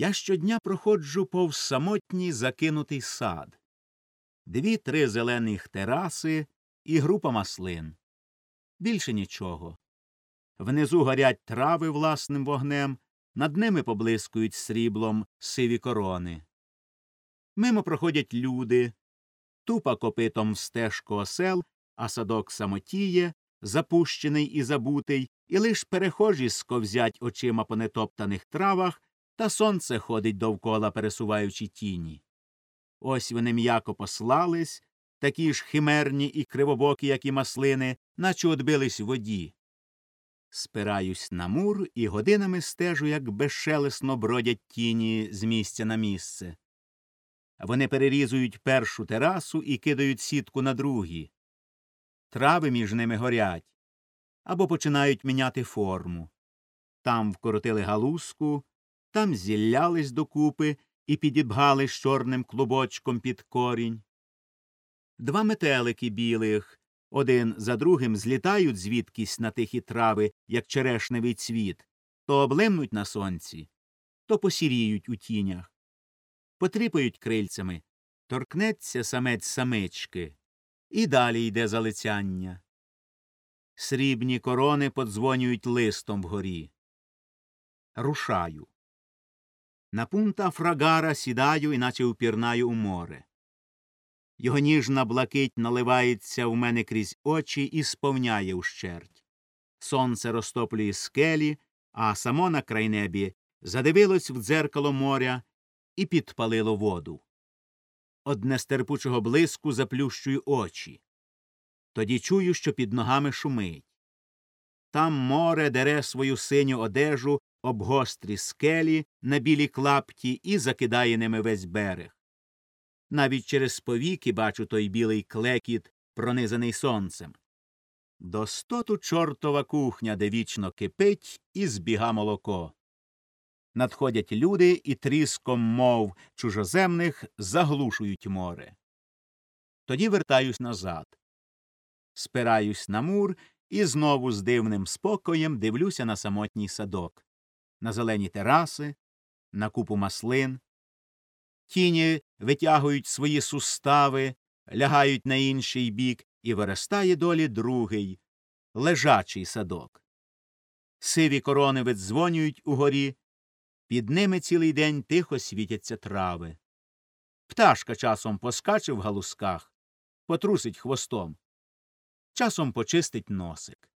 Я щодня проходжу повз самотній закинутий сад, дві три зелених тераси і група маслин. Більше нічого. Внизу горять трави власним вогнем, над ними поблискують сріблом сиві корони. Мимо проходять люди, тупа копитом стежку осел, а садок самотіє, запущений і забутий, і лиш перехожі сковзять очима по нетоптаних травах, та сонце ходить довкола, пересуваючи тіні. Ось вони м'яко послались, такі ж химерні і кривобокі, як і маслини, наче отбились в воді. Спираюсь на мур і годинами стежу, як безшелесно бродять тіні з місця на місце. Вони перерізують першу терасу і кидають сітку на другі. Трави між ними горять або починають міняти форму. Там вкоротили галузку, там зіллялись докупи і підібгали з чорним клубочком під корінь. Два метелики білих один за другим злітають звідкись на тихі трави, як черешневий цвіт, то облимнуть на сонці, то посіріють у тінях, потріпають крильцями, торкнеться самець самички, і далі йде залицяння. Срібні корони подзвонюють листом вгорі. Рушаю. На пунта фрагара сідаю, іначе упірнаю у море. Його ніжна блакить наливається в мене крізь очі і сповняє ущерть. Сонце розтоплює скелі, а само на крайнебі задивилось в дзеркало моря і підпалило воду. Одне з терпучого блиску заплющую очі. Тоді чую, що під ногами шумить. Там море дере свою синю одежу об гострі скелі на білі клапті і закидає ними весь берег. Навіть через повіки бачу той білий клекіт, пронизаний сонцем. Достоту чортова кухня, де вічно кипить і збіга молоко. Надходять люди і тріском мов чужоземних заглушують море. Тоді вертаюсь назад. Спираюсь на мур і знову з дивним спокоєм дивлюся на самотній садок, на зелені тераси, на купу маслин. Тіні витягують свої сустави, лягають на інший бік, і виростає долі другий, лежачий садок. Сиві корони видзвонюють угорі, під ними цілий день тихо світяться трави. Пташка часом поскаче в галузках, потрусить хвостом, часом почистить носик.